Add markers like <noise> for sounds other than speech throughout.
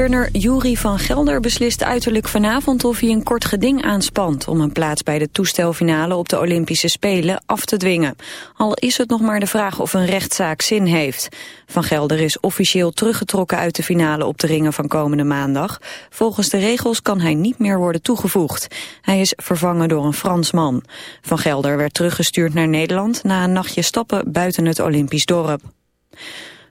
Turner Jury van Gelder beslist uiterlijk vanavond of hij een kort geding aanspant... om een plaats bij de toestelfinale op de Olympische Spelen af te dwingen. Al is het nog maar de vraag of een rechtszaak zin heeft. Van Gelder is officieel teruggetrokken uit de finale op de ringen van komende maandag. Volgens de regels kan hij niet meer worden toegevoegd. Hij is vervangen door een Fransman. Van Gelder werd teruggestuurd naar Nederland na een nachtje stappen buiten het Olympisch dorp.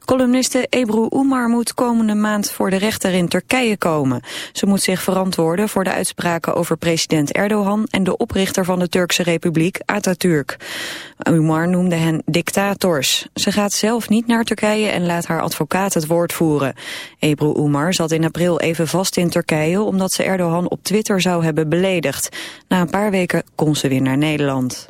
Columniste Ebru Umar moet komende maand voor de rechter in Turkije komen. Ze moet zich verantwoorden voor de uitspraken over president Erdogan en de oprichter van de Turkse Republiek, Atatürk. Umar noemde hen dictators. Ze gaat zelf niet naar Turkije en laat haar advocaat het woord voeren. Ebru Umar zat in april even vast in Turkije omdat ze Erdogan op Twitter zou hebben beledigd. Na een paar weken kon ze weer naar Nederland.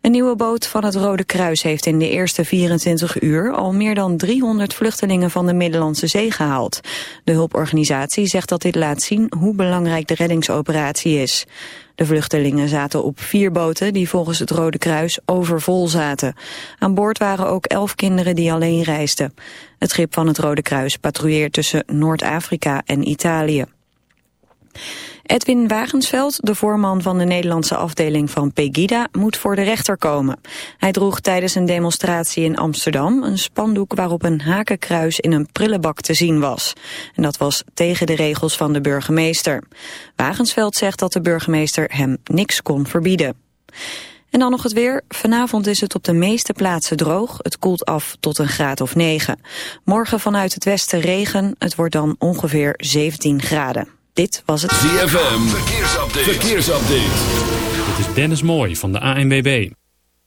Een nieuwe boot van het Rode Kruis heeft in de eerste 24 uur al meer dan 300 vluchtelingen van de Middellandse Zee gehaald. De hulporganisatie zegt dat dit laat zien hoe belangrijk de reddingsoperatie is. De vluchtelingen zaten op vier boten die volgens het Rode Kruis overvol zaten. Aan boord waren ook elf kinderen die alleen reisden. Het schip van het Rode Kruis patrouilleert tussen Noord-Afrika en Italië. Edwin Wagensveld, de voorman van de Nederlandse afdeling van Pegida, moet voor de rechter komen. Hij droeg tijdens een demonstratie in Amsterdam een spandoek waarop een hakenkruis in een prullenbak te zien was. En dat was tegen de regels van de burgemeester. Wagensveld zegt dat de burgemeester hem niks kon verbieden. En dan nog het weer. Vanavond is het op de meeste plaatsen droog. Het koelt af tot een graad of 9. Morgen vanuit het westen regen. Het wordt dan ongeveer 17 graden. Dit was het ZFM. Verkeersupdate. Verkeersupdate. Dit is Dennis Mooi van de ANWB.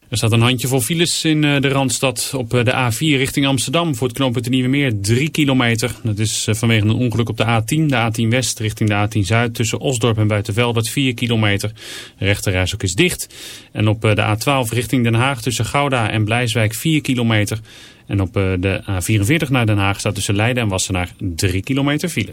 Er staat een handjevol files in eh, de Randstad op eh, de A4 richting Amsterdam voor het knooppunt Nieuwe Meer 3 kilometer. Dat is eh, vanwege een ongeluk op de A10, de A10 West richting de A10 Zuid tussen Osdorp en Buitenveldert 4 kilometer. De rechterreis ook is dicht. En op de A12 richting Den Haag tussen Gouda en Blijswijk 4 kilometer. En op de A44 naar Den Haag staat tussen Leiden en Wassenaar 3 kilometer file.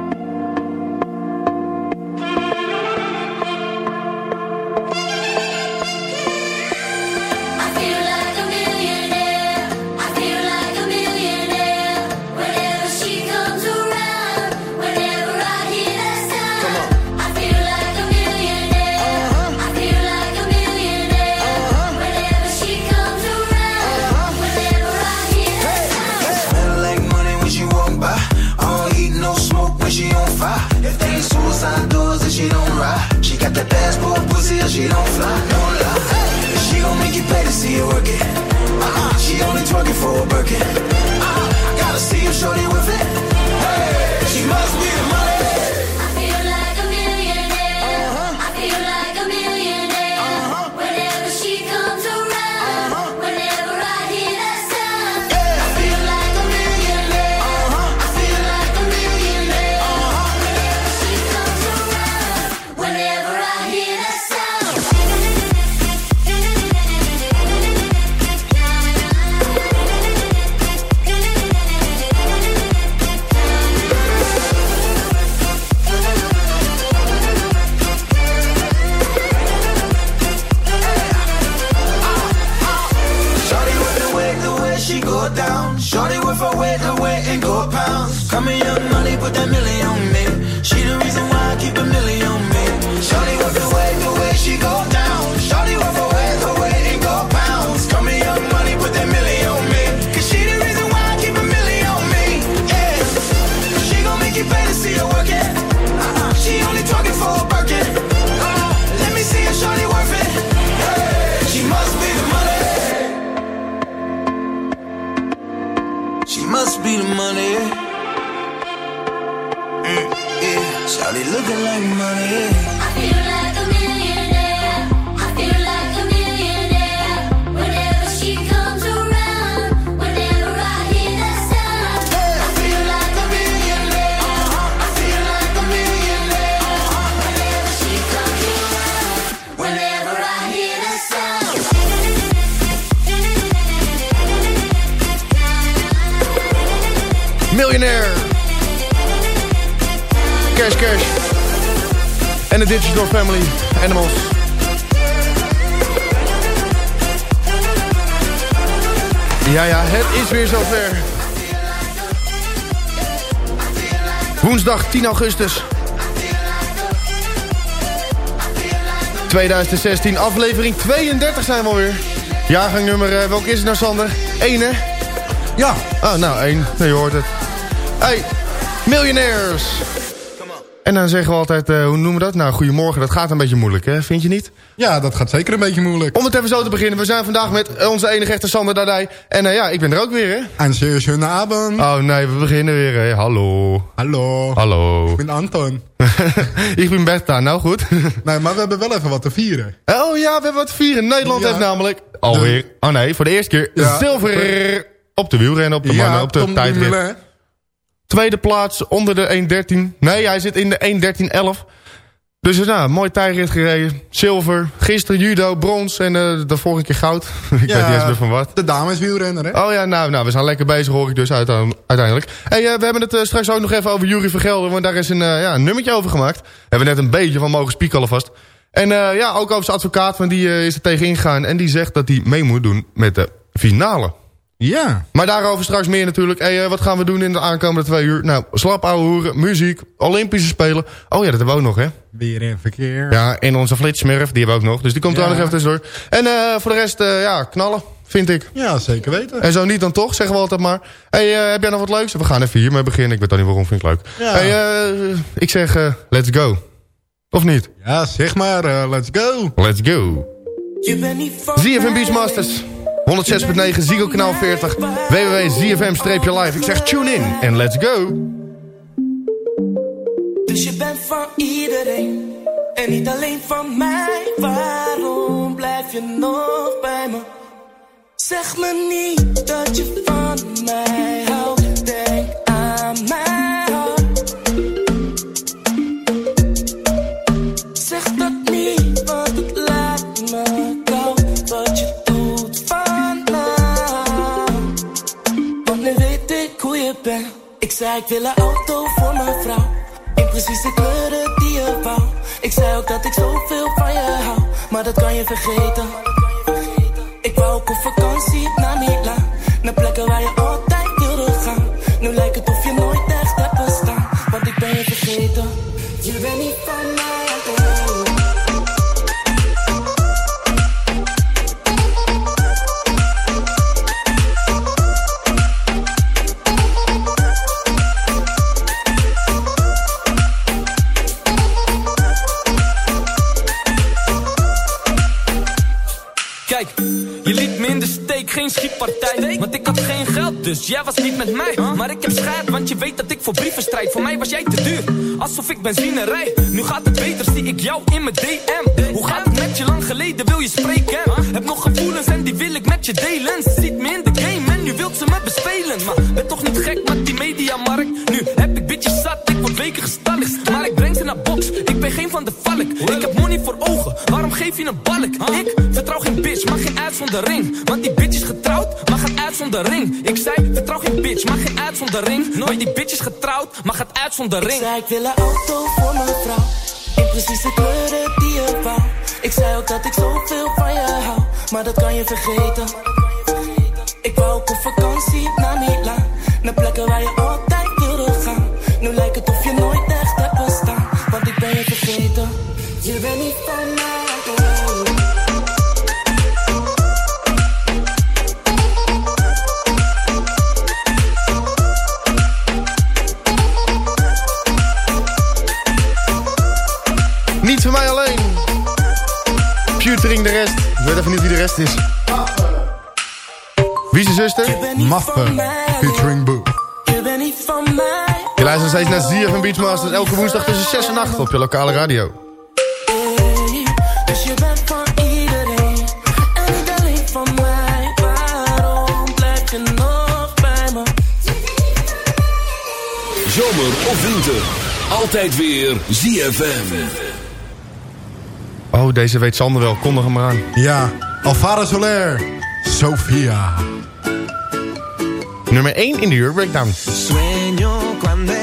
That passport pussy, or she don't fly. No lie. She gon' make you pay to see her work it. Uh-uh, she only twerking for a Birkin. Uh-uh, I gotta see if shorty with it. Hey, she must be the money. De Digital Family. Animals. Ja, ja, het is weer zover. Woensdag 10 augustus. 2016, aflevering 32 zijn we alweer. Jaargang nummer, eh, welke is het nou Sander? 1 hè? Ja. Oh, nou, één. Nee, je hoort het. Hey, miljonairs. En dan zeggen we altijd, eh, hoe noemen we dat? Nou, goedemorgen, dat gaat een beetje moeilijk, hè? Vind je niet? Ja, dat gaat zeker een beetje moeilijk. Om het even zo te beginnen, we zijn vandaag met eh, onze enige echte Sander Dardij. En eh, ja, ik ben er ook weer, hè? Een zeer schöne avond. Oh nee, we beginnen weer, hè? Hallo. Hallo. Hallo. Ik ben Anton. <laughs> ik ben Bertha, nou goed. <laughs> Nee, maar we hebben wel even wat te vieren. oh ja, we hebben wat te vieren. Nederland Ja. heeft namelijk alweer, oh nee, voor de eerste keer Ja. zilver op de wielrennen, op de mannen, op de tijdrit. Tweede plaats onder de 1.13. Nee, hij zit in de 1.13.11. Dus nou, mooi tijdrit gereden. Zilver. Gisteren judo, brons en eh, de vorige keer goud. <laughs> ik weet niet eens meer van wat. De dameswielrenner, hè? Oh ja, nou, nou, we zijn lekker bezig hoor ik dus uite- uiteindelijk. Hey, eh, we hebben het eh, straks ook nog even over Jury Vergelder. Want daar is een, ja, een nummertje over gemaakt. Hebben we net een beetje van mogen spieken alvast. En ja, ook over zijn advocaat. Want die is er tegen ingegaan. En die zegt dat hij mee moet doen met de finale. Ja. Maar daarover straks meer natuurlijk. Hey, eh, wat gaan we doen in de aankomende twee uur? Nou, slap ouwe hoeren, muziek, Olympische Spelen. Oh ja, dat hebben we ook nog, hè? Weer in verkeer. Ja, en onze flitsmurf, die hebben we ook nog. Dus die komt er Ja. ook nog even tussendoor. En eh, voor de rest, eh, ja, knallen, vind ik. Ja, zeker weten. En zo niet dan toch, zeggen we altijd maar. Hey, heb jij nog wat leuks? We gaan even hiermee beginnen. Ik weet dan niet waarom, vind ik leuk. Ja. Hey, ik zeg, eh, let's go. Of niet? Ja, zeg maar, eh, let's go. Let's go. ZFM Beachmasters. 106.9, Ziggo kanaal 40. www.zfm-live. Ik zeg tune in en let's go. Dus je bent van iedereen en niet alleen van mij. Waarom blijf je nog bij me? Zeg me niet dat je van mij houdt. Ik zei ik wil een auto voor mijn vrouw. In precies de kleuren die je wou. Ik zei ook dat ik zoveel van je hou. Maar dat kan je vergeten. Ik wou ook op vakantie naar Milaan. Naar plekken waar je altijd wilde gaan. Nu lijkt het of je nooit echt hebt bestaan. Want ik ben je vergeten. Je bent niet van mij. Geen schietpartij. Want ik had geen geld, dus jij was niet met mij. Maar ik heb schijt, want je weet dat ik voor brieven strijd. Voor mij was jij te duur, alsof ik benzine rij. Nu gaat het beter, zie ik jou in mijn DM. Hoe gaat het met je lang geleden, wil je spreken? Heb nog gevoelens en die wil ik met je delen. Ze ziet me in de game en nu wilt ze me bespelen. Maar ben toch niet gek met die mediamarkt. Nu heb ik bitches zat, ik word weken gestalkt. Maar ik breng ze naar box, ik ben geen van de valk. Ik heb money voor ogen, waarom geef je een balk? Ik vertrouw geen bitch, maar geen uitzondering. Want die ik zei, vertrouw geen bitch, maar geen uitzondering. Nooit die bitch is getrouwd, maar gaat uit zonder ring. Ik zei, ik wil een auto voor mijn vrouw. In precies de kleuren die je wou. Ik zei ook dat ik zoveel van je hou. Maar dat kan je vergeten. Ik wou op vakantie naar Milaan. Naar plekken waar je altijd wilde gaan. Nu lijkt het of je nooit echt hebt bestaan. Want ik ben je vergeten. Je bent niet van mij. Pewtering de rest. Ik weet even niet wie de rest is. Wie is zijn zuster? Maffe, featuring Boo. Je bent niet van mij. Je luistert nog steeds naar ZFM Beachmasters. Elke woensdag tussen 6 en 8 op je lokale radio. Dus je van van je? Zomer of winter. Altijd weer ZFM. Oh, deze weet Sander wel. Kondig hem maar aan. Ja, Alvaro Soler, Sofia. Nummer 1 in de Euro Breakdown. Sueño cuando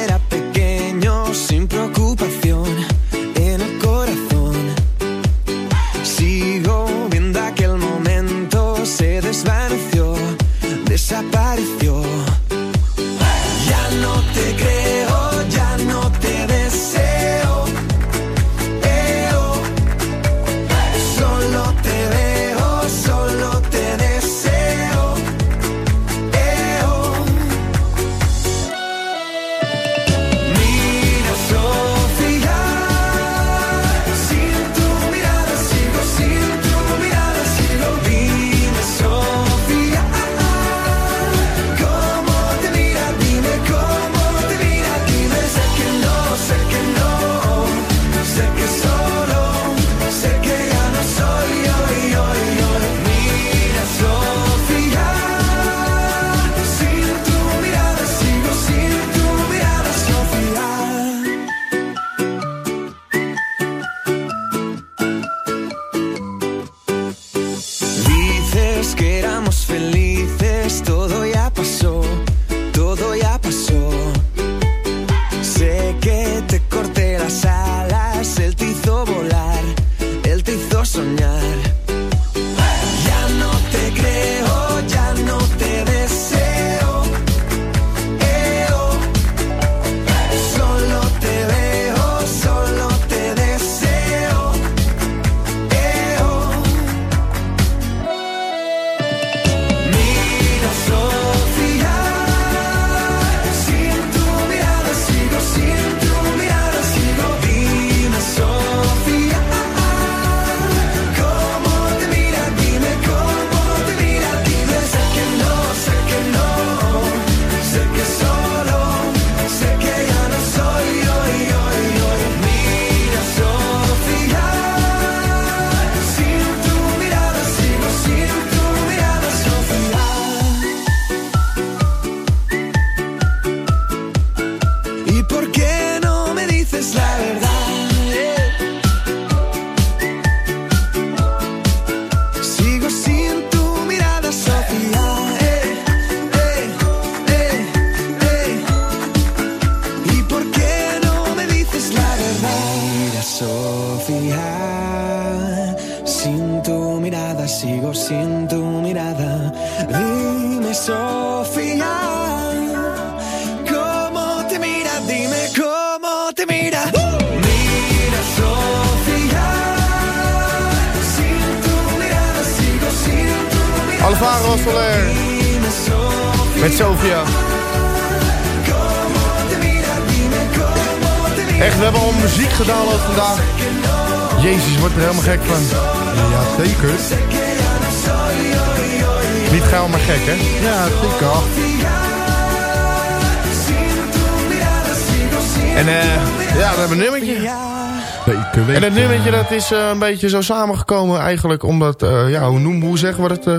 dat is eh, een beetje zo samengekomen eigenlijk omdat, eh, ja, hoe, noemen, hoe zeggen we het, eh,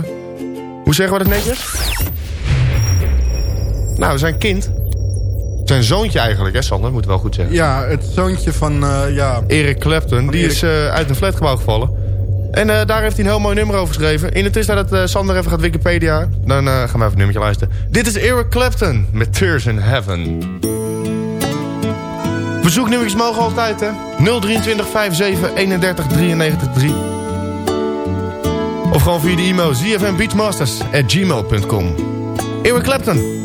hoe zeggen we dat netjes? Nou, zijn kind, zijn zoontje eigenlijk, hè Sander, moet wel goed zeggen. Ja, het zoontje van, ja... Eric Clapton, die Eric- is uit een flatgebouw gevallen. En daar heeft hij een heel mooi nummer over geschreven. In de tussentijd dat Sander even gaat Wikipedia, dan gaan we even een nummertje luisteren. Dit is Eric Clapton met Tears in Heaven. Verzoeknummertjes mogen altijd, hè? 023 57 31 93 3. Of gewoon via de e-mail zfmbeachmasters at gmail.com. Eric Clapton.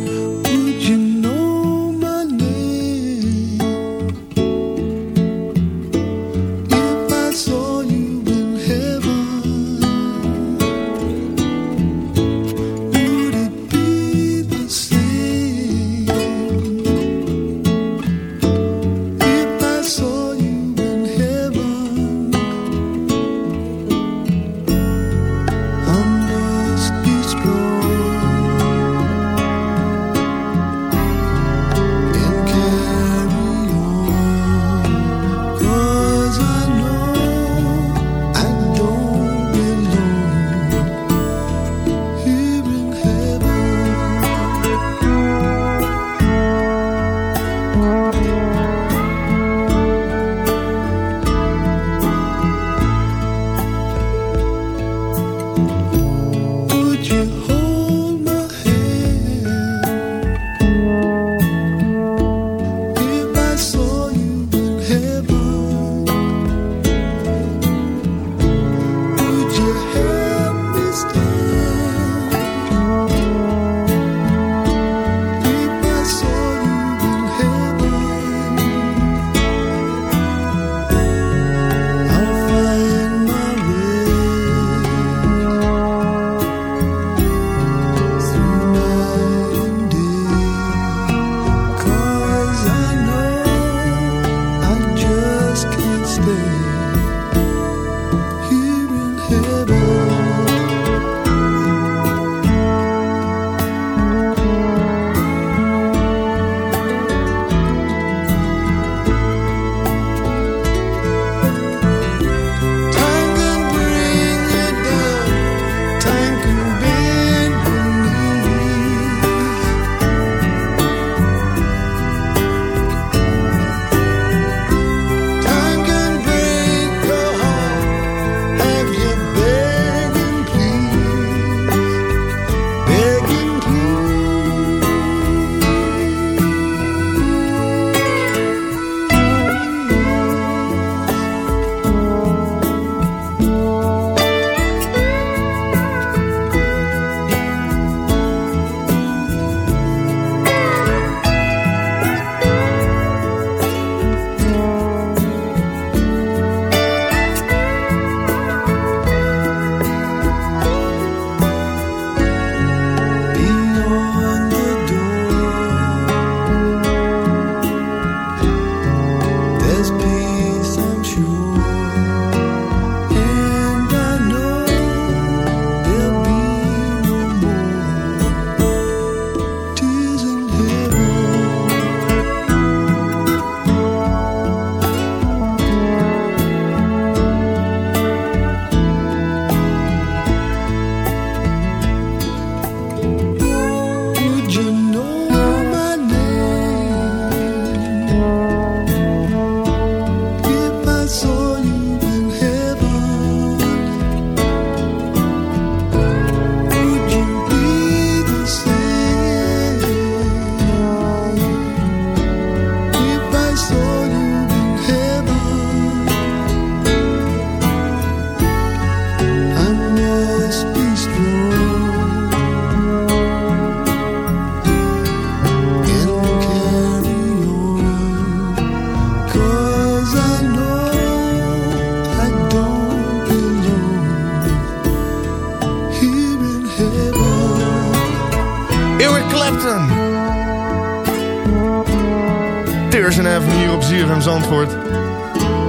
Pearson Avenue hier op ZFM Zandvoort.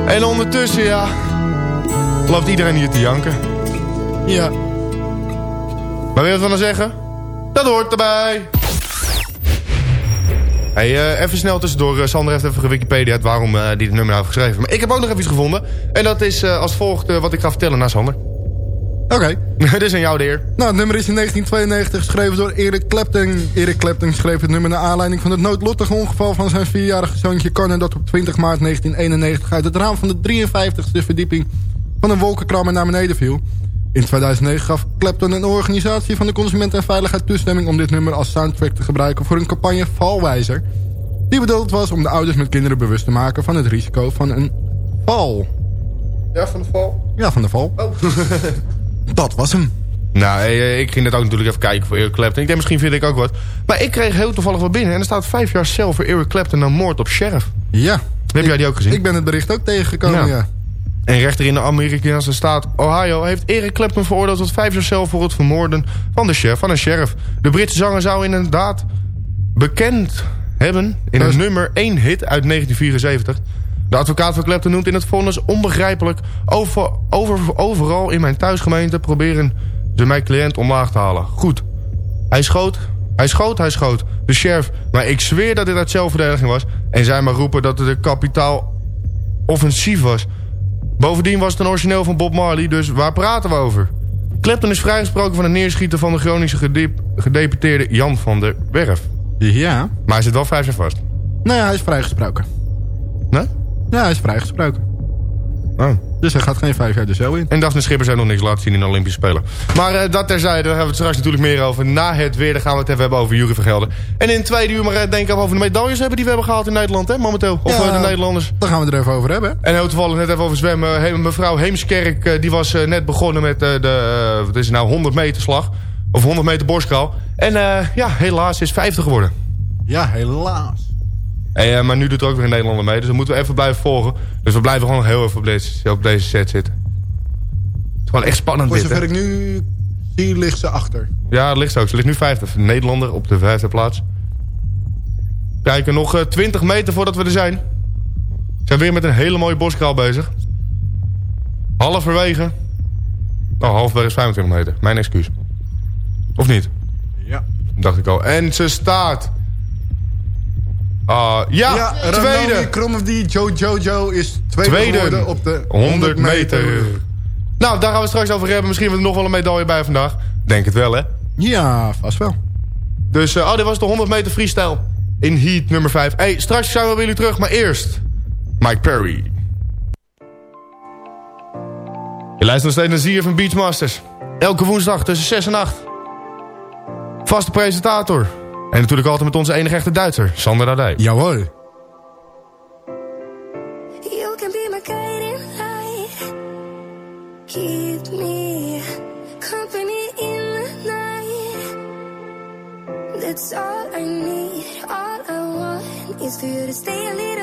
En ondertussen, ja, loopt iedereen hier te janken. Ja. Maar wil je wat van zeggen? Dat hoort erbij. Hey, eh, even snel tussendoor. Eh, Sander heeft even gewikipedia waarom eh, die het nummer nou heeft geschreven. Maar ik heb ook nog even iets gevonden. En dat is als volgt wat ik ga vertellen naar Sander. Oké. <laughs> Dit is aan jou de. Nou, het nummer is in 1992 geschreven door Eric Clapton. Eric Clapton schreef het nummer naar aanleiding van het noodlottige ongeval van zijn vierjarige zoontje Conor... dat op 20 maart 1991 uit het raam van de 53ste verdieping van een wolkenkrammer naar beneden viel. In 2009 gaf Clapton een organisatie van de Consument en Veiligheid toestemming... om dit nummer als soundtrack te gebruiken voor een campagne Valwijzer... die bedoeld was om de ouders met kinderen bewust te maken van het risico van een val. Ja, van de val? Ja, van de val. Oh. <laughs> Dat was hem. Nou, eh, ik ging net ook natuurlijk even kijken voor Eric Clapton. Ik denk, misschien vind ik ook wat. Maar ik kreeg heel toevallig wat binnen. En er staat vijf jaar cel voor Eric Clapton na moord op sheriff. Ja. Heb jij die ook gezien? Ik ben het bericht ook tegengekomen, Ja. ja. En rechter in de Amerikaanse staat Ohio heeft Eric Clapton veroordeeld tot vijf jaar cel voor het vermoorden van, de sheriff, van een sheriff. De Britse zanger zou inderdaad bekend hebben in een nummer 1 hit uit 1974. De advocaat van Clapton noemt in het vonnis onbegrijpelijk... Over, over, overal in mijn thuisgemeente proberen ze mijn cliënt omlaag te halen. Goed, hij schoot, hij schoot, hij schoot. De sheriff, maar ik zweer dat dit uit zelfverdediging was. En zij maar roepen dat het een kapitaal offensief was. Bovendien was het een origineel van Bob Marley, dus waar praten we over? Clapton is vrijgesproken van het neerschieten van de Groningse gedep- gedeputeerde Jan van der Werf. Ja. Maar hij zit wel vijf jaar vast. Nou ja, hij is vrijgesproken. Nee? Ja, hij is vrijgesproken. Oh. Dus hij gaat geen vijf jaar de cel in. En Daphne Schippers heeft nog niks laten zien in de Olympische Spelen. Maar eh, dat terzijde, daar hebben we het straks natuurlijk meer over. Na het weer, dan gaan we het even hebben over Jury van Gelder. En in het tweede uur maar eh, denk ik over de medailles hebben die we hebben gehaald in Nederland, hè, momenteel. Of Ja. eh, de Nederlanders. Daar gaan we er even over hebben. En heel toevallig net even over zwemmen. He- mevrouw Heemskerk, die was net begonnen met de, wat is het nou, 100 meter slag. Of 100 meter borstkraal. En ja, helaas is 50 geworden. Ja, helaas. Hey, eh, maar nu doet er ook weer een Nederlander mee. Dus dan moeten we even blijven volgen. Dus we blijven gewoon heel even op deze, op deze set zitten. Het is gewoon echt spannend Voor dit, hè? zover ik nu zie, ligt ze achter. Ja, ligt zo. Ze ligt nu vijfde. Nederlander op de vijfde plaats. Kijken, nog eh, 20 meter voordat we er zijn. We zijn weer met een hele mooie boskraal bezig. Halverwege. Oh, halverwege is 25 meter. Mijn excuus. Of niet? Ja. Dacht ik al. En ze staat... Ah, ja, Ranomi tweede. Kromowdi Joe Jojo is tweede, Tweede. geworden op de 100 meter. Nou, daar gaan we straks over hebben. Misschien hebben we er nog wel een medaille bij vandaag. Denk het wel, hè? Ja, vast wel. Dus, eh, oh, dit was de 100 meter freestyle in heat nummer 5. Hey, straks zijn we bij jullie terug, maar eerst... Mike Perry. Je luistert nog steeds naar Zier van Beachmasters. Elke woensdag tussen 6 en 8. Vaste presentator. En natuurlijk altijd met onze enige echte Duitser, Sander Radij. Jawel. You can be my guiding light. Keep me company in the night. That's all I need. All I want is for you to stay a little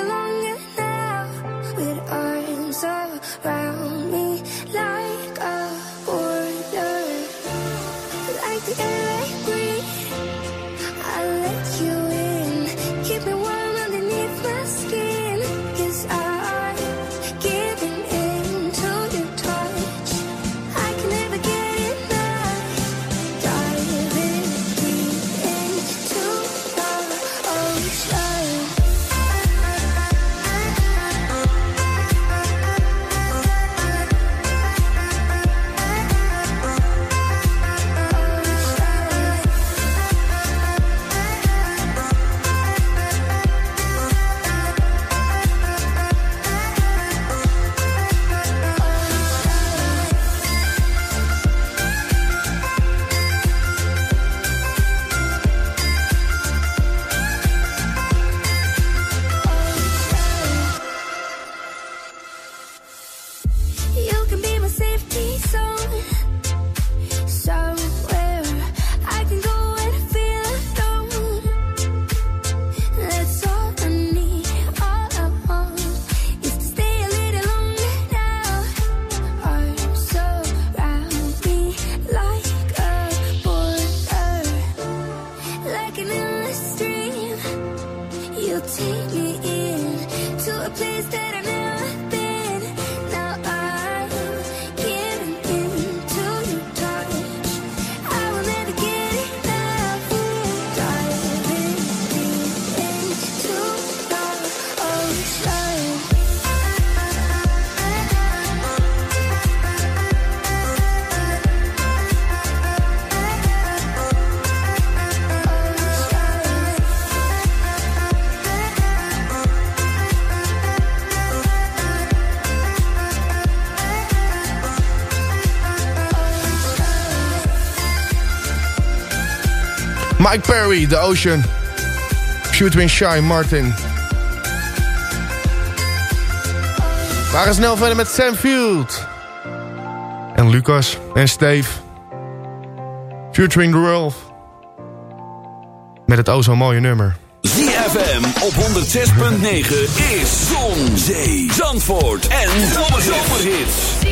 Mike Perry, The Ocean. Shootwin Shy, Martin. We gaan snel verder met Sam Field. En Lucas en Steve. Futuring World. Met het o zo mooie nummer. ZFM op 106.9 is Zon, Zee, Zandvoort en Zomerhits.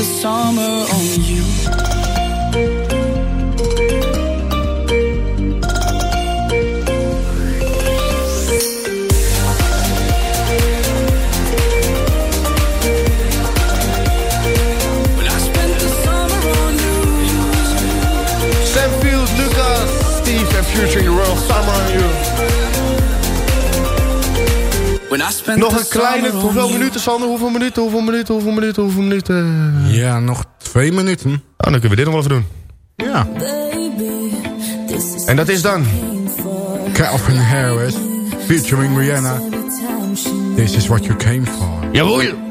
the summer on you. When I spent the summer on you. Sam Field, Lucas, Steve en Futuring the World. Summer on you. Nog een kleine, hoeveel. Minuten Sander? Hoeveel minuten, hoeveel minuten, hoeveel minuten, hoeveel minuten? Ja, nog twee minuten. Oh, dan kunnen we dit nog wel even doen. Ja. En dat is dan... Calvin Harris, featuring Rihanna. This is what you came for. Jawohl!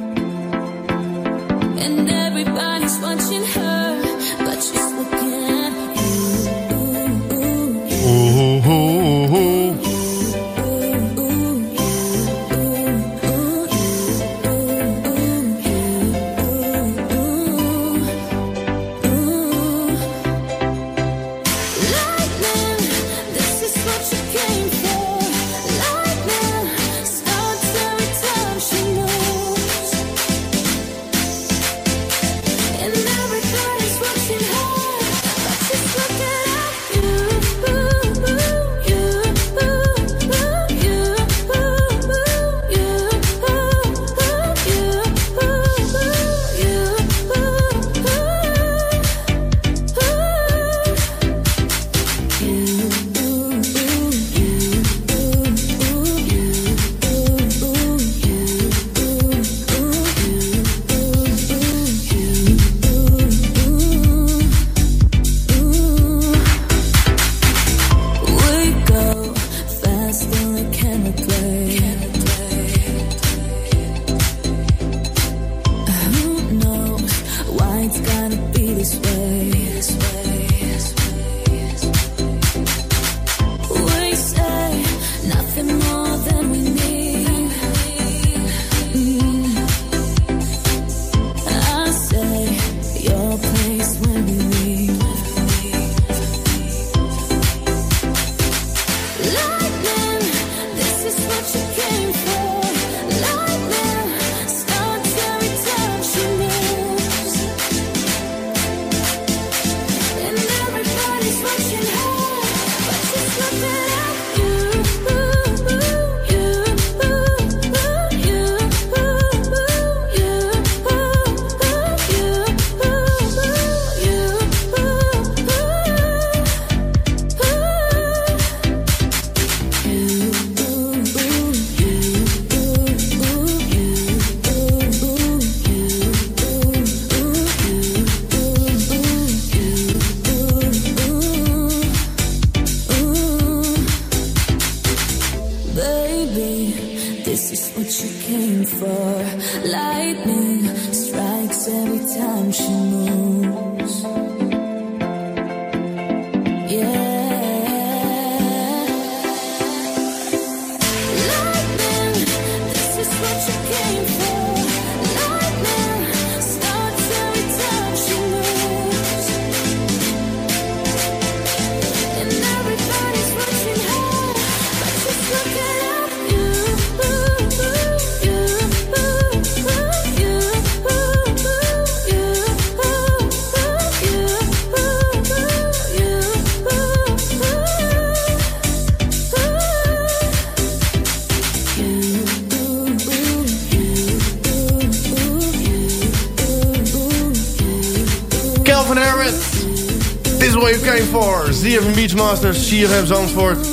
Beachmasters, ZFM Zandvoort.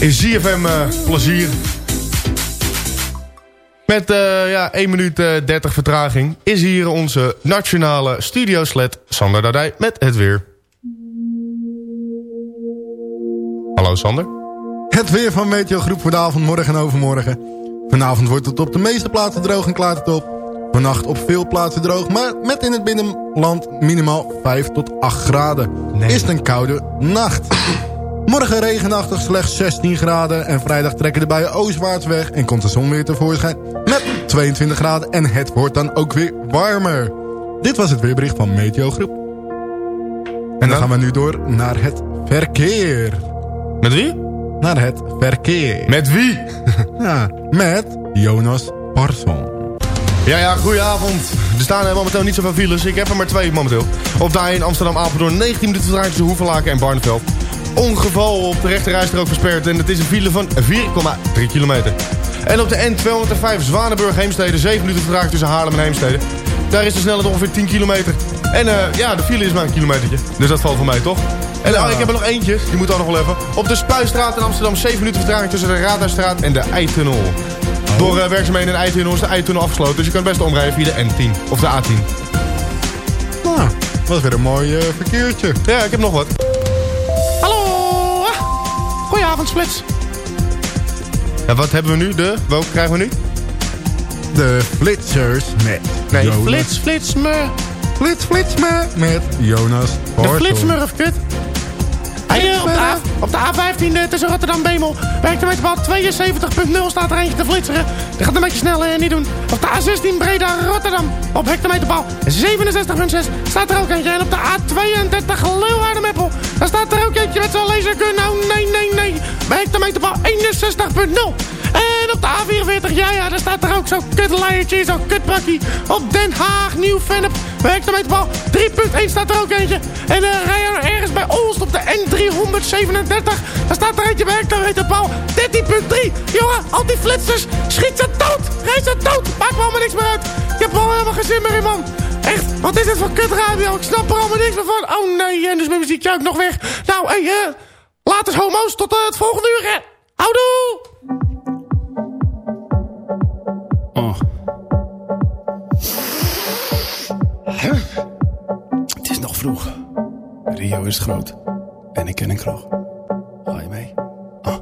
In ZFM eh, plezier. Met eh, ja, 1 minuut eh 30 vertraging is hier onze nationale studiosled Sander Dardij met het weer. Hallo Sander. Het weer van Meteo Groep voor de avond, morgen en overmorgen. Vanavond wordt het op de meeste plaatsen droog en klaart het op. Vannacht op veel plaatsen droog, maar met in het binnenland minimaal 5 tot 8 graden. Is het een koude nacht. Morgen regenachtig slechts 16 graden en vrijdag trekken de buien oostwaarts weg en komt de zon weer tevoorschijn met 22 graden en het wordt dan ook weer warmer. Dit was het weerbericht van Meteo Groep. En dan gaan we nu door naar het verkeer. Met wie? Naar het verkeer. Met wie? <laughs> ja, met Jonas Parson. Ja, ja, goedenavond. Er staan momenteel niet zoveel files. Ik heb er maar twee momenteel. Op de A1 Amsterdam-Apeldoorn 19 minuten vertraging tussen Hoevelaken en Barneveld. Ongeval op de rechterrijstrook versperd en het is een file van 4,3 kilometer. En op de N205 Zwanenburg-Heemstede 7 minuten vertraging tussen Haarlem en Heemstede. Daar is de snelheid ongeveer 10 kilometer. En eh, ja, de file is maar een kilometertje. Dus dat valt voor mij toch? En oh, ik heb er nog eentje, die moet ook nog wel even. Op de Spuistraat in Amsterdam 7 minuten vertraging tussen de Raadhuisstraat en de Eitunnel. Door uh, werkzaamheden in de Eitunnel is de afgesloten. Dus je kunt best omrijden via de N10 of de A10. Nou, dat was weer een mooi eh, verkeertje. Ja, ik heb nog wat. Hallo! Goedenavond, Splits. Ja, wat hebben we nu? De, welke krijgen we nu? De Flitsers met Nee, Jonas. Flits, flits, me. Flits, flits me met Jonas De Parson. Op, de A, op de A15 eh, tussen Rotterdam-Bemel. Bij hectometerbal 72.0 staat er eentje te flitseren. Dat gaat een beetje snel eh, niet doen. Op de A16 Breda-Rotterdam. Op hectometerbal 67.6 staat er ook eentje. En op de A32 Leeuwarden-Meppel. Daar staat er ook eentje met zo'n lasergun. Nou, nee, nee, nee. Bij hectometerbal 61.0. En op de A44, ja, ja, daar staat er ook zo'n kutleiertje, zo'n kutbakkie. Op Den Haag, Nieuw-Vennep. Hectometerbal 3.1 staat er ook eentje. En uh, rij er ergens bij Olst op de N337. Daar staat er eentje bij hectometerbal 13.3. Jongen, al die flitsers, schiet ze dood. Rijd ze dood. Maakt me allemaal niks meer uit. Ik heb al helemaal geen zin meer man. Echt, wat is dit voor kutradio? Ik snap er allemaal niks meer van. Oh nee, en dus mijn muziekje ook nog weg. Nou, hé, hey, eh, later homo's. Tot eh, het volgende uur, hè. Houdoe! Rio is groot. En ik ken een kroeg. Ga je mee? Ah.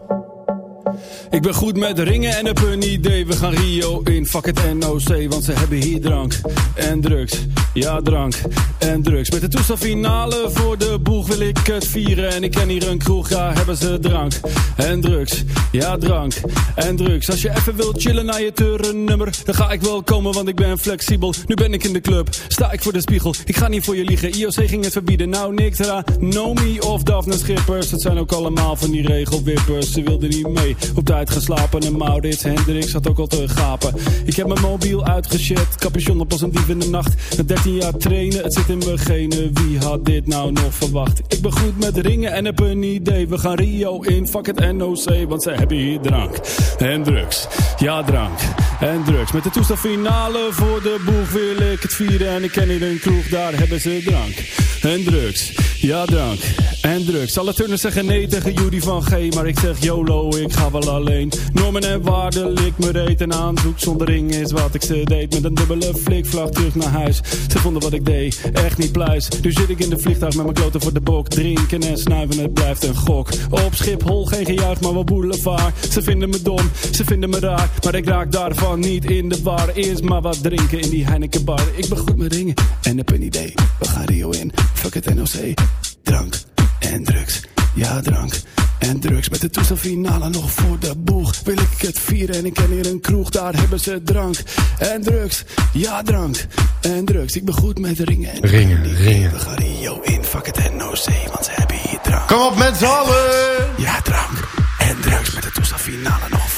Ik ben goed met ringen en heb een idee. We gaan Rio in, fuck het NOC. Want ze hebben hier drank en drugs. Ja, drank en drugs. Met de toestelfinale voor de boeg wil ik het vieren. En ik ken hier een kroeg, ja, hebben ze drank en drugs. Ja, drank en drugs. Als je even wilt chillen naar je turnnummer, dan ga ik wel komen, want ik ben flexibel. Nu ben ik in de club, sta ik voor de spiegel. Ik ga niet voor je liegen, IOC ging het verbieden. Nou, niks ra, Nomi of Daphne Schippers. Het zijn ook allemaal van die regelwippers. Ze wilden niet mee, op tijd geslapen. En Maurits Hendricks had ook al te gapen. Ik heb mijn mobiel uitgechat, capuchon op als een dief in de nacht. Na 13 jaar trainen, het zit in mijn genen. Wie had dit nou nog verwacht? Ik ben goed met ringen en heb een idee. We gaan Rio in, fuck het NOC, want ze hebben hier drank en drugs. Ja, drank en drugs. Met de toestelfinale voor de boeg wil ik het vieren. En ik ken hier een kroeg, daar hebben ze drank en drugs. Ja, drank en drugs. Alle turners zeggen nee tegen Judy van G. Maar ik zeg YOLO, ik ga wel alleen. Normen en waarden, lik me reet en aanzoek zonder ring is wat ik ze deed. Met een dubbele flikvlag terug naar huis. Ze vonden wat ik deed, echt niet pluis. Nu zit ik in de vliegtuig met mijn kloten voor de bok. Drinken en snuiven, het blijft een gok. Op Schiphol geen gejuich, maar wel boulevard. Ze vinden me dom, ze vinden me raar. Maar ik raak daarvan niet in de war. Eerst maar wat drinken in die Heineken bar. Ik ben goed met ringen en heb een idee. We gaan Rio in, fuck het NOC. Drank en drugs, ja drank en drugs. Met de toestelfinale nog voor de boeg. Wil ik het vieren en ik ken hier een kroeg. Daar hebben ze drank en drugs, ja drank en drugs. Ik ben goed met ringen en Ringen, ringen. we gaan Rio in, fuck het NOC. Want ze hebben hier drank. Kom op met z'n allen! Ja, drank en drugs met de toestelfinale nog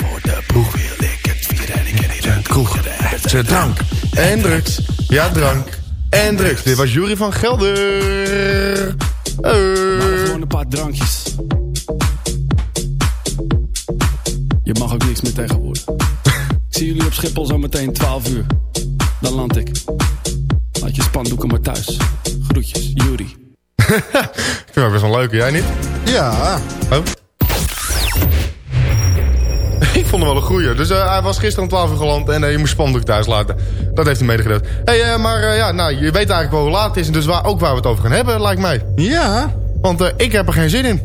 Ze drank en drugs. Ja, drank en drugs. Dit was Jury van Gelder. Eh. gewoon een paar drankjes. Je mag ook niks meer tegenwoordig. <laughs> ik zie jullie op Schiphol zo meteen 12 uur. Dan land ik. Laat je spandoeken maar thuis. Groetjes, Juri. <laughs> Ik vind het best wel leuk, jij niet? Ja. Oh. Ik vond hem wel een goeie. Dus eh, hij was gisteren om 12 uur geland en eh, je moest spandoek thuis laten. Dat heeft hij medegedeeld. hey, eh, maar ja, nou, je weet eigenlijk wel hoe laat het is. En dus waar, ook waar we het over gaan hebben, lijkt mij. Ja. Want ik heb er geen zin in.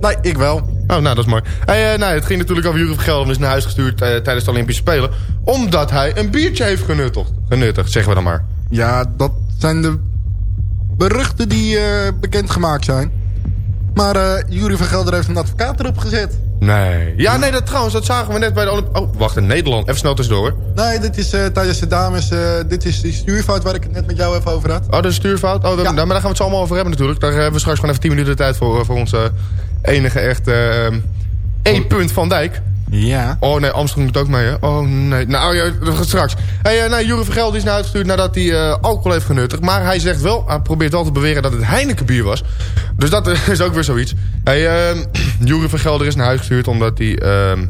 Nee, ik wel. Oh, nou, dat is mooi. Hey, nou, het ging natuurlijk over Jury van Gelder. is naar huis gestuurd tijdens de Olympische Spelen. Omdat hij een biertje heeft genuttigd. Genuttigd, zeggen we dan maar. Ja, dat zijn de beruchten die eh, bekendgemaakt zijn. Maar eh Jury van Gelder heeft een advocaat erop gezet. Nee. Ja, nee, dat trouwens, dat zagen we net bij de Olymp... Oh, wacht, in Nederland. Even snel tussendoor. Nee, dit is eh, tijdens de dames. eh, dit is die stuurfout waar ik het net met jou even over had. Oh, dat is stuurfout? Oh, hebben- nou, maar daar gaan we het zo allemaal over hebben natuurlijk. Daar hebben we straks gewoon even 10 minuten de tijd voor, eh, voor onze enige echte eh, E-punt van Dijk. Ja. Oh nee, Amsterdam doet ook mee, hè? Oh nee. Nou ja, dat gaat straks. Hey, uh, nou, van Gelder is naar uitgestuurd nadat hij eh, alcohol heeft genuttigd. Maar hij zegt wel, hij probeert wel te beweren dat het Heineken bier was. Dus dat eh, <laughs> is ook weer zoiets. Hey, <clears throat> uh, van Gelder is naar huis gestuurd omdat hij... ehm,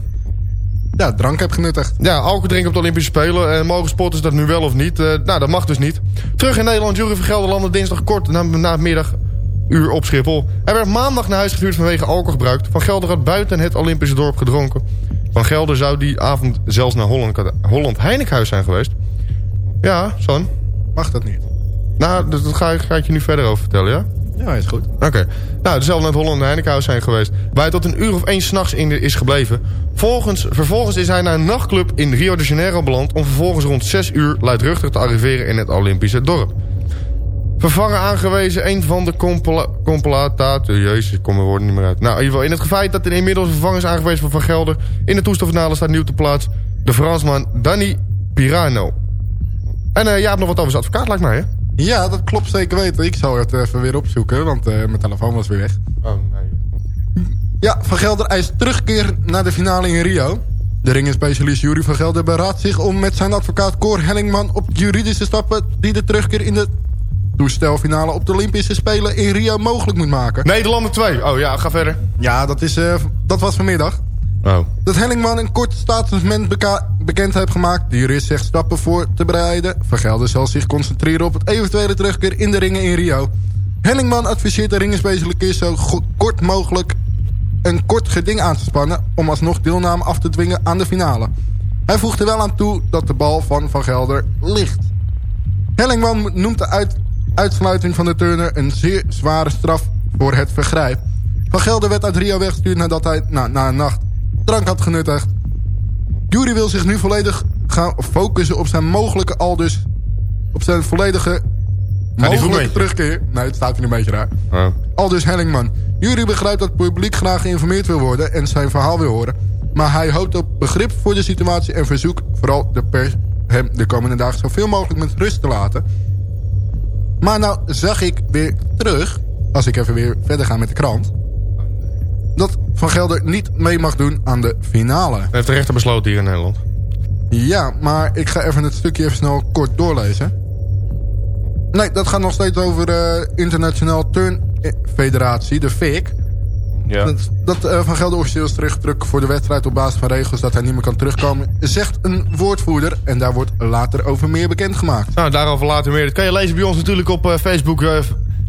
ja, drank heeft genuttigd. Ja, alcohol drinken op de Olympische Spelen. En mogen sporters dat nu wel of niet? Eh, nou, dat mag dus niet. Terug in Nederland, Jury van Gelder landde dinsdag kort na, na het middaguur op Schiphol. Hij werd maandag naar huis gestuurd vanwege alcoholgebruik. Van Gelder had buiten het Olympische dorp gedronken. Van Gelder zou die avond zelfs naar Holland, Holland Heinekenhuis zijn geweest. Ja, San. Mag dat niet? Nou, dat ga, ik- ga ik je nu verder over vertellen, ja? Ja, is goed. Oké. Nou, dezelfde naar het Holland Heinekenhuis zijn geweest. Waar hij tot een uur of één s'nachts in is gebleven. Volgens, vervolgens is hij naar een nachtclub in Rio de Janeiro beland... om vervolgens rond 6 uur luidruchtig te arriveren in het Olympische dorp. Vervangen aangewezen een van de compila compilataten... Jezus, ik kom er woorden niet meer uit. Nou, in ieder geval, in het feit dat er inmiddels een vervanger is aangewezen van Van Gelder... in de toestelfinale staat nieuw te plaats... de Fransman Danny Pirano. En eh jij hebt nog wat over zijn advocaat, lijkt mij, hè? Ja, dat klopt zeker weten. Ik zal het even weer opzoeken, want eh, mijn telefoon was weer weg. Oh, nee. Ja, Van Gelder eist terugkeer naar de finale in Rio. De ringenspecialist Jury van Gelder beraadt zich om met zijn advocaat Cor Hellingman... op juridische stappen die de terugkeer in de toestelfinale op de Olympische Spelen in Rio mogelijk moet maken. Nederlander 2. Oh ja, ga verder. Ja, dat, is, eh, dat was vanmiddag. Oh. Dat Hellingman een kort statement bekend heeft gemaakt. De jurist zegt stappen voor te bereiden. Van Gelder zal zich concentreren op het eventuele terugkeer in de ringen in Rio. Hellingman adviseert de ringenspecialist zo kort mogelijk een kort geding aan te spannen... om alsnog deelname af te dwingen aan de finale. Hij voegt er wel aan toe dat de bal van Van Gelder ligt. Hellingman noemt de uit- uitsluiting van de turner een zeer zware straf voor het vergrijp. Van Gelder werd uit Rio weggestuurd nadat hij nou, na een nacht drank had genuttigd. Jury wil zich nu volledig gaan focussen op zijn mogelijke aldus... op zijn volledige mogelijke terugkeer. Nee, het staat hier een beetje raar. Oh. Aldus Hellingman. Jury begrijpt dat het publiek graag geïnformeerd wil worden... en zijn verhaal wil horen. Maar hij hoopt op begrip voor de situatie... en verzoekt vooral de pers hem de komende dagen zoveel mogelijk met rust te laten. Maar nou zag ik weer terug... als ik even weer verder ga met de krant... dat Van Gelder niet mee mag doen aan de finale. Dat heeft de rechter besloten hier in Nederland. Ja, maar ik ga even het stukje even snel kort doorlezen. Nee, dat gaat nog steeds over de Internationaal Turn Federatie, de FIC. Ja. Dat, dat eh, Van Gelder officieel is teruggetrokken voor de wedstrijd op basis van regels dat hij niet meer kan terugkomen, zegt een woordvoerder. En daar wordt later over meer bekendgemaakt. Nou, daarover later meer. Dat kan je lezen bij ons natuurlijk op eh, Facebook. eh,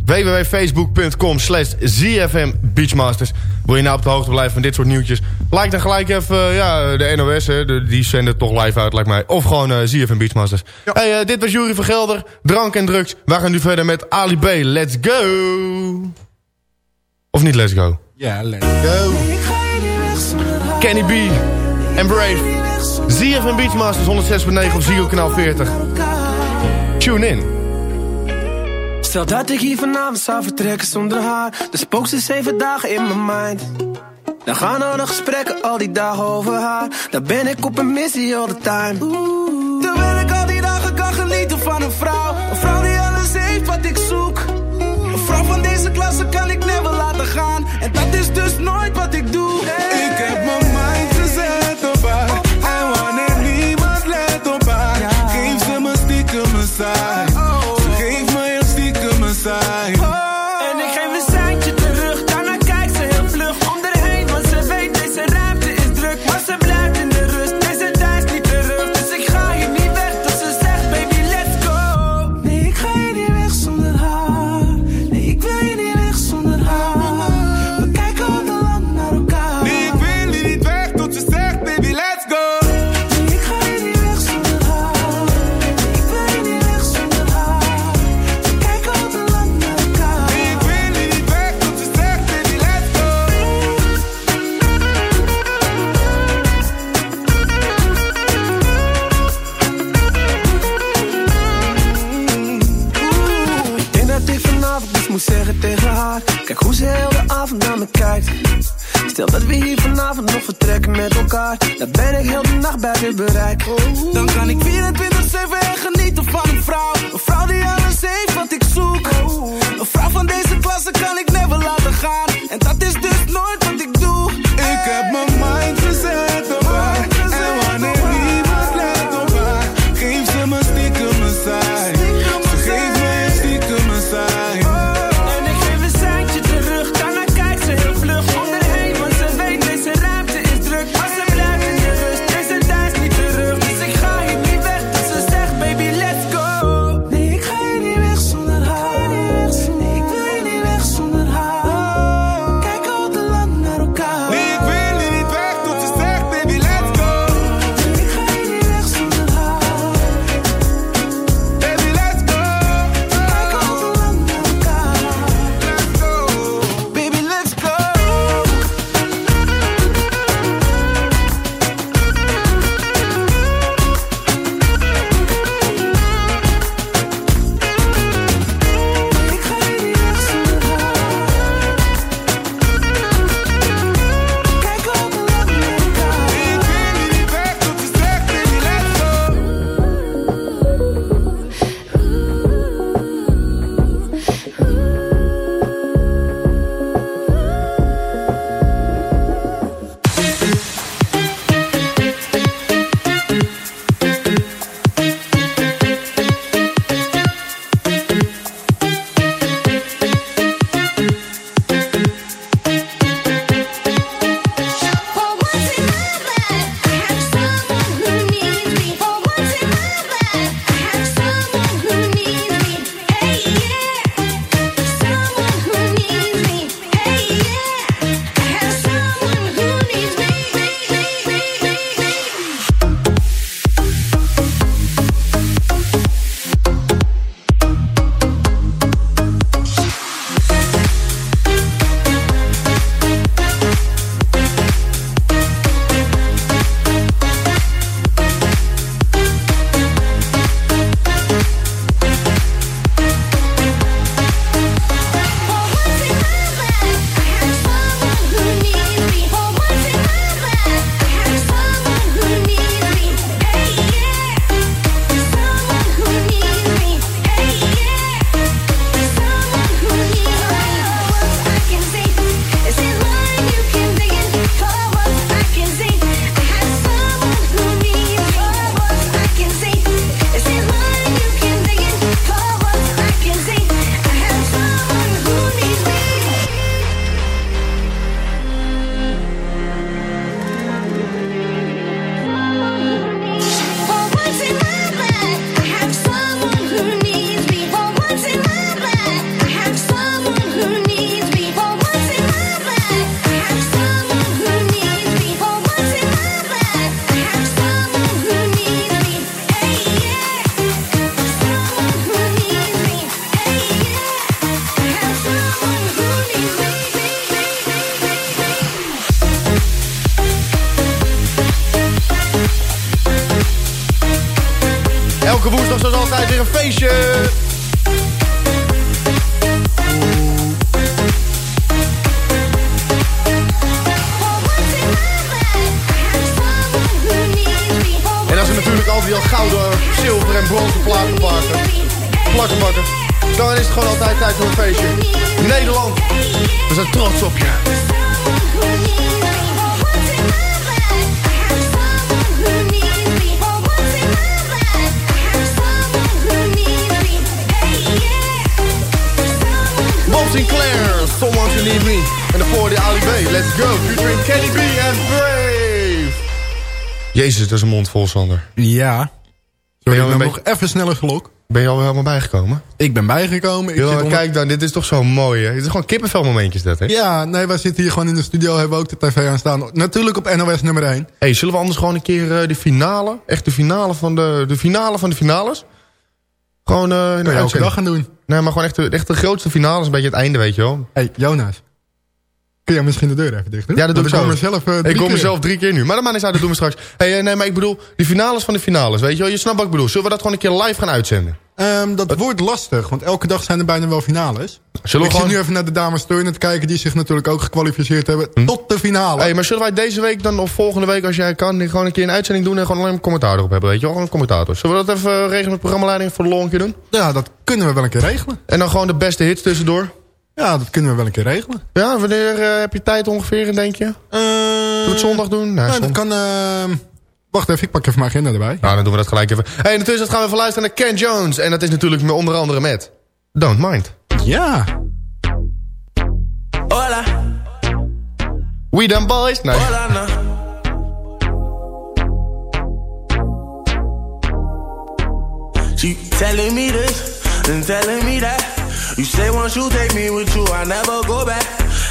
www.facebook.com slash ZFM Beachmasters. Wil je nou op de hoogte blijven van dit soort nieuwtjes? Like dan gelijk even ja, de NOS, hè, de- die zenden toch live uit, lijkt mij. Of gewoon eh, ZFM Beachmasters. Hey, dit was Jury van Gelder, Drank en Drugs. Wij gaan nu verder met Ali B. Let's go! Of niet let's go? Ja, let's go. Kenny B. en Brave. ZFM Beachmasters 106.9 op Zio kanaal 40. Tune in. Stel dat ik hier vanavond zou vertrekken zonder haar Dan spookt ze zeven dagen in mijn mind Dan gaan al de gesprekken al die dagen over haar Dan ben ik op een missie all the time Terwijl ik al die dagen kan genieten van een vrouw Een vrouw die alles heeft wat ik zoek deze klasse kan ik never laten gaan. En dat is dus nooit wat Ik Dan ben ik heel de nacht bij je bereik. Dan kan ik 24-7 en genieten van. Een vrouw mond vol, Sander. Ja. Ben Sorry, ik ben nog even sneller gelok. Ben je al helemaal bijgekomen? Ik ben bijgekomen. Ik Yo, kijk dan, dit is toch zo mooi, hè? Dit is gewoon kippenvelmomentjes, dat, hè? Ja, nee, wij zitten hier gewoon in de studio, hebben we ook de tv aan staan. Natuurlijk op NOS nummer 1. Hey, zullen we anders gewoon een keer eh, de finale, echt de finale van de, de finale van de finales? Gewoon eh in de elke dag gaan doen. Nee, maar gewoon echt de, echt de grootste finale is een beetje het einde, weet je wel. hey, Jonas. Kun jij misschien de deur even dicht doen? Ja, dat doe ik zo. mezelf, eh, ik drie kom keer. mezelf drie keer nu. Maar dat maakt niet uit, dat doen we straks. Hey, eh, nee, maar ik bedoel, de finales van de finales, weet je wel. Je snapt wat ik bedoel. Zullen we dat gewoon een keer live gaan uitzenden? Ehm, dat wordt lastig, want elke dag zijn er bijna wel finales. Zullen we ik gewoon- zit nu even naar de dames turnen te kijken... die zich natuurlijk ook gekwalificeerd hebben tot de finale. Hey, maar zullen wij deze week dan, of volgende week als jij kan... gewoon een keer een uitzending doen en gewoon alleen een commentaar erop hebben, weet je wel? Gewoon een commentator. Zullen we dat even eh, regelen met programmaleiding voor de lol een keer doen? Ja, dat kunnen we wel een keer regelen. En dan gewoon de beste hits tussendoor? Ja, dat kunnen we wel een keer regelen. Ja, wanneer eh, heb je tijd ongeveer, denk je? Doe het zondag doen? Nee, Nou, dat zondag. kan... ehm, wacht even, ik pak even mijn agenda erbij. Nou, dan doen we dat gelijk even. Hey, en intussen gaan we even luisteren naar Ken Jones. En dat is natuurlijk met- onder andere met... Don't Mind. Ja. Hola, We Done Boys. Nee. hola, no. She telling me this and telling me that. You say once you take me with you, I never go back.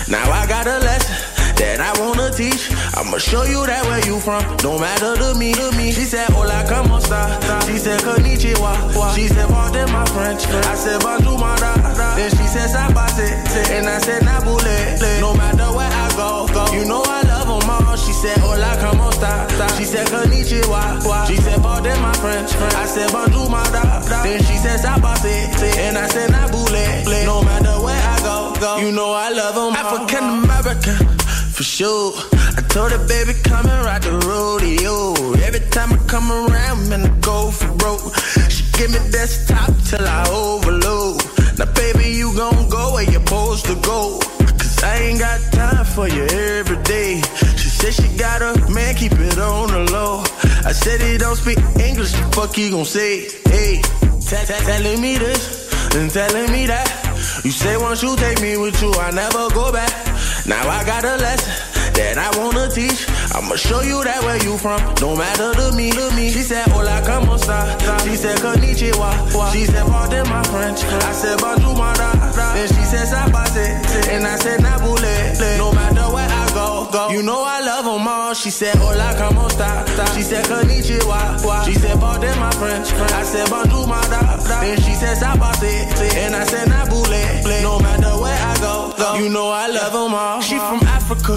Now I got a lesson that I wanna teach. I'ma show you that where you from. No matter to me, to me. She said, Hola, como esta? She said, Konnichiwa. She said, Pardon my French. I said, Bonjour, my da. Then she said, Sabase. And I said, Nabule. No matter where I go, go. You know I love them all. She said, Hola, como esta? She said, Konnichiwa. She said, Pardon my French. I said, Bonjour, my da. Then she said, Sabase. And I said, Nabule. No matter where I go, go. You know I love them African American. For sure, I told her, baby, come and ride the rodeo. Every time I come around, man, I go for broke. She give me desktop till I overload. Now, baby, you gon' go where you're supposed to go. I ain't got time for you every day. She said she got a man, keep it on the low. I said he don't speak English, the fuck he gon' say? Hey, telling me this and telling me that. You say once you take me with you, I never go back. Now I got a lesson that I wanna teach. I'ma show you that where you from. No matter to me, to me. She said, Hola, como esta? She said, Konnichiwa. She said, Pardon my French. I said, Bonjour, she said, Sabase. And I said, Nabule. No matter where I go, go. You know I love them all. She said, Hola, como esta? She said, Konnichiwa. She said, Pardon my French. I said, Bonjour, my da. Then she said, Sabase. And I said, Nabule. No matter where I go, go. You know I love them all. She from Africa.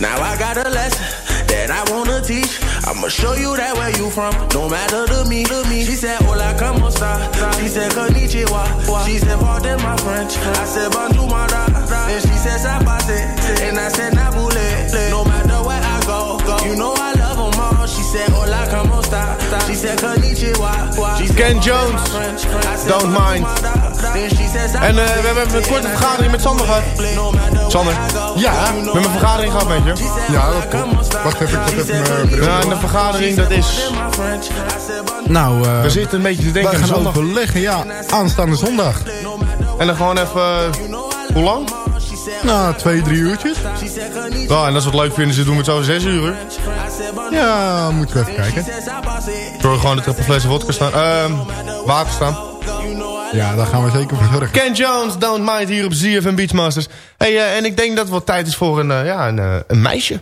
Now I got a lesson that I wanna teach. I'ma show you that where you from. No matter to me, to me. She said, Hola, como esta? She said, Konnichiwa. She said, Pardon my French. I said, Bonjour, my da. Then she said, Sabase. And I said, Nabule. No matter where I go, go. You know I said, Hola, como esta? She said, Konnichiwa. She said, Ken "Pardon Jones, my French." I said, Don't "Bonjour, Mind. my da." Then she said, En eh, we hebben een korte vergadering met Sander gehad. Sander. Ja. We hebben een vergadering gehad met je. Ja, dat klopt. Wacht even, ik even mijn. Ja, en de vergadering dat is... Nou, eh, We zitten een beetje te denken aan gaan zondag. overleggen, ja, aanstaande zondag. En dan gewoon even... hoe lang? Nou, twee, drie uurtjes. Nou, en als we het leuk vinden, ze doen we het zo zes uur. Ja, moeten we even kijken. Zorg gewoon dat er een flessen vodka staan. Ehm water staan. Ja, daar gaan we zeker voor zorgen. Ken Jones, Don't Mind hier op ZFM Beachmasters. Hey, eh, en ik denk dat het wel tijd is voor een, eh, ja, een, eh, een meisje.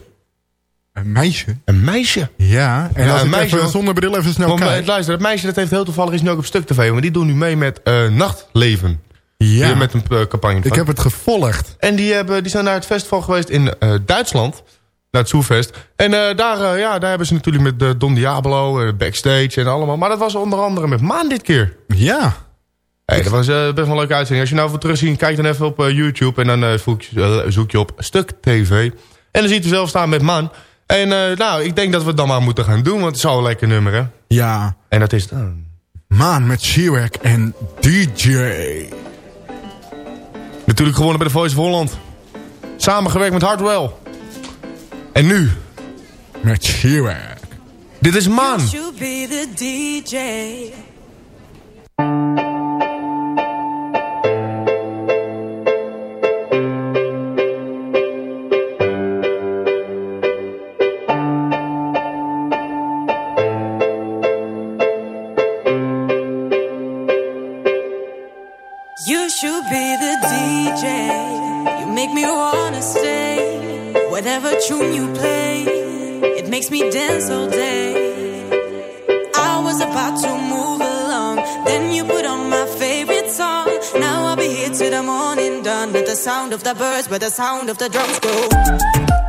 Een meisje? Een meisje. Ja, en Ja, als een meisje, even zonder bril even snel Want, kijk. luister, dat meisje dat heeft heel toevallig is nu ook op Stuk TV. Maar die doen nu mee met Nachtleven. Ja. Hier met een eh, campagne. Ik van. heb het gevolgd. En die, hebben, die zijn naar het festival geweest in eh, Duitsland. Naar het Soefest. En eh, daar, ja, daar hebben ze natuurlijk met Don Diablo, backstage en allemaal. Maar dat was onder andere met Maan dit keer. Ja. Hey, dat was best wel een leuke uitzending. Als je nou voor terugzien, kijk dan even op YouTube. En dan zoek, je, zoek je op Stuk TV. En dan ziet u zelf staan met Maan. En nou, ik denk dat we het dan maar moeten gaan doen. Want het is al een lekker nummer, hè? Ja. En dat is dan. Maan met Sheerak en DJ. Natuurlijk gewonnen bij de Voice of Holland. Samengewerkt met Hardwell. En nu? Met Sheerak. Dit is Maan. Whatever tune you play, it makes me dance all day. I was about to move along, then you put on my favorite song. Now I'll be here till the morning done with the sound of the birds, with the sound of the drums go.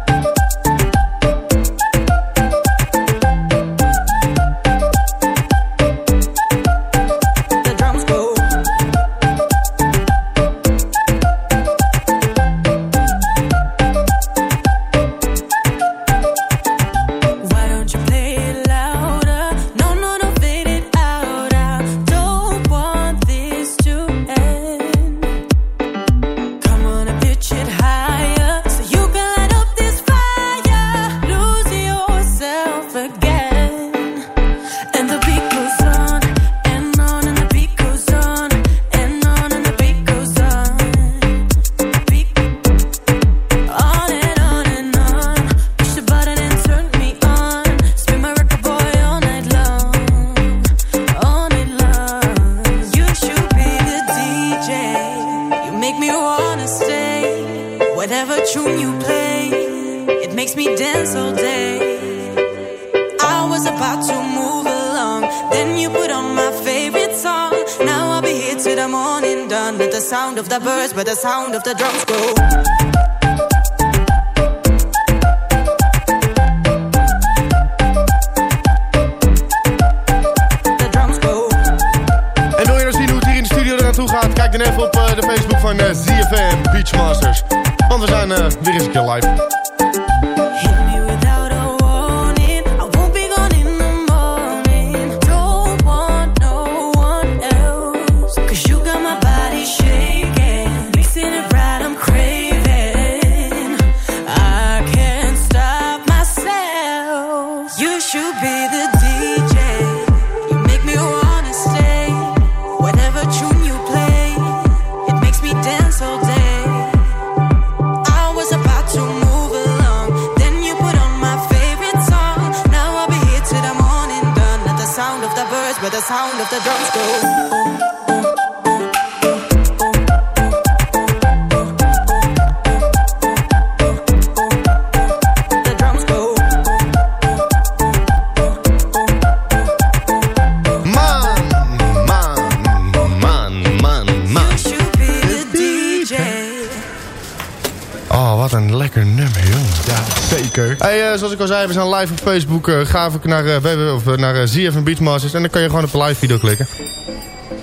Lekker nummer, jongen. Ja, zeker. Hey, eh, zoals ik al zei, we zijn live op Facebook. eh ga even naar, uh, of, naar ZFM Beachmasters. En dan kan je gewoon op de live video klikken.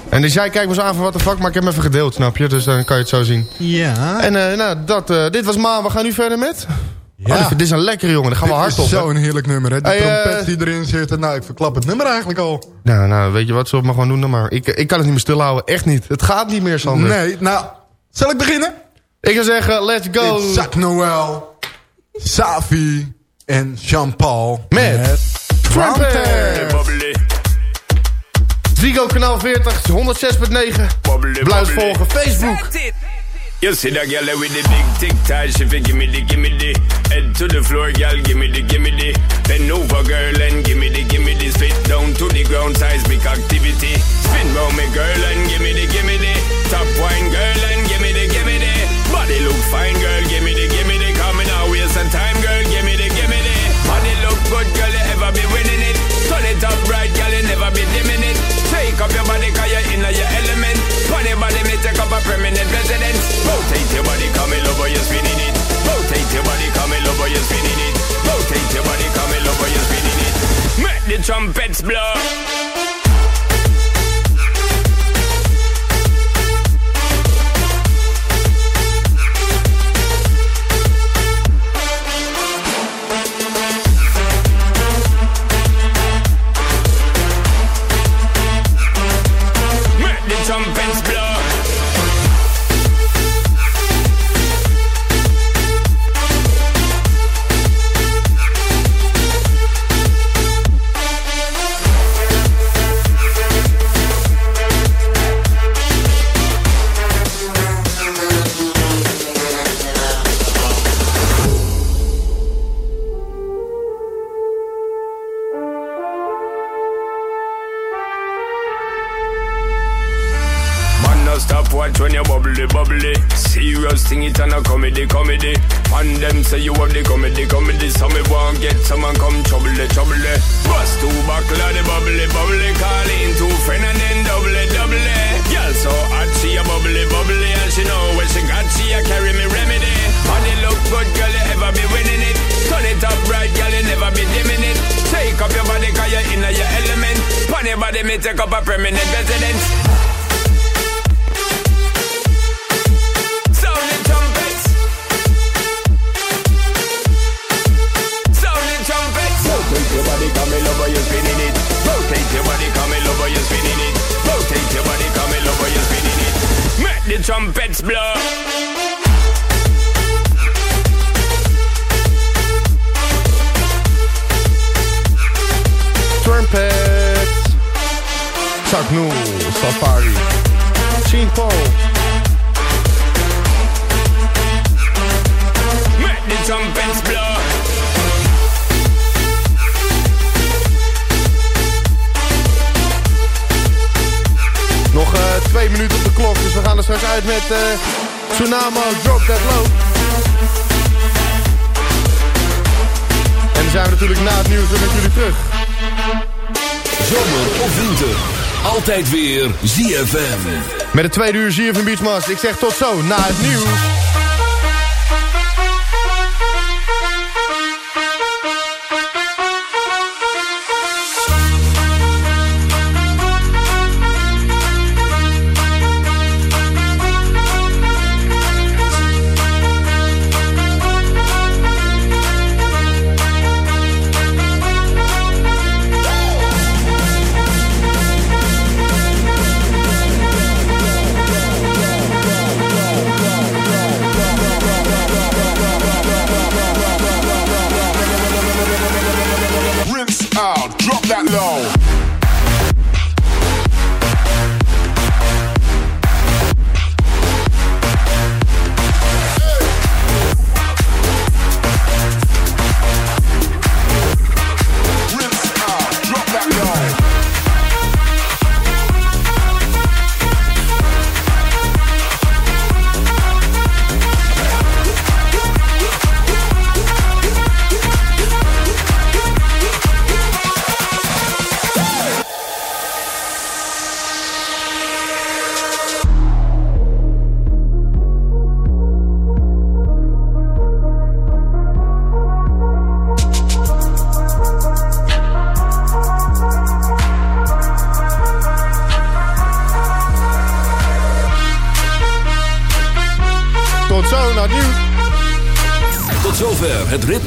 En dus jij kijkt me zo aan van wat de fuck, maar ik heb hem even gedeeld, snap je? Dus dan kan je het zo zien. Ja. En eh, nou, dat, eh, dit was Maan. We gaan nu verder met... Ja. Oh, dit, is een lekkere jongen, daar gaan we hard op. zo'n heerlijk nummer, hè? Die Hey, trompet die erin zit. Nou, ik verklap het nummer eigenlijk al. Nou, nou, weet je wat, zullen we het maar gewoon doen dan maar. Ik, ik kan het niet meer stilhouden, echt niet. Het gaat niet meer, Sander. Nee, nou, zal ik beginnen? Ik zou zeggen, let's go. Zak Noel, Savi en Jean-Paul. Met Trumpet. Zwigo kanaal 40, 106.9. Blijf volgen, Facebook. You see that girl with the big tic tac, she fi gimme the gimme the head to the floor, girl, gimme the gimme the bend over, girl, and gimme the gimme the spit down to the ground, seismic activity. Spin round me, girl, and gimme the gimme the top wine, girl, and body look fine, girl, gimme the gimme the coming out waste some time, girl, gimme the gimme the body look good, girl, you ever be winning it. Turn it up right, girl, you never be dimming it. Take up your body, cause you're in your element. Funny body, me take up a permanent residence. Rotate your body, come in over, you're spinning it. Rotate your body, come in over, you're spinning it. Rotate your body, come in over, you're spinning it. Make the trumpets blow. Say you have the comedy, comedy. So me want get someone Zomer of winter. Altijd weer ZFM. Met de tweede uur ZFM Beachmaster. Ik zeg tot zo, na het nieuws.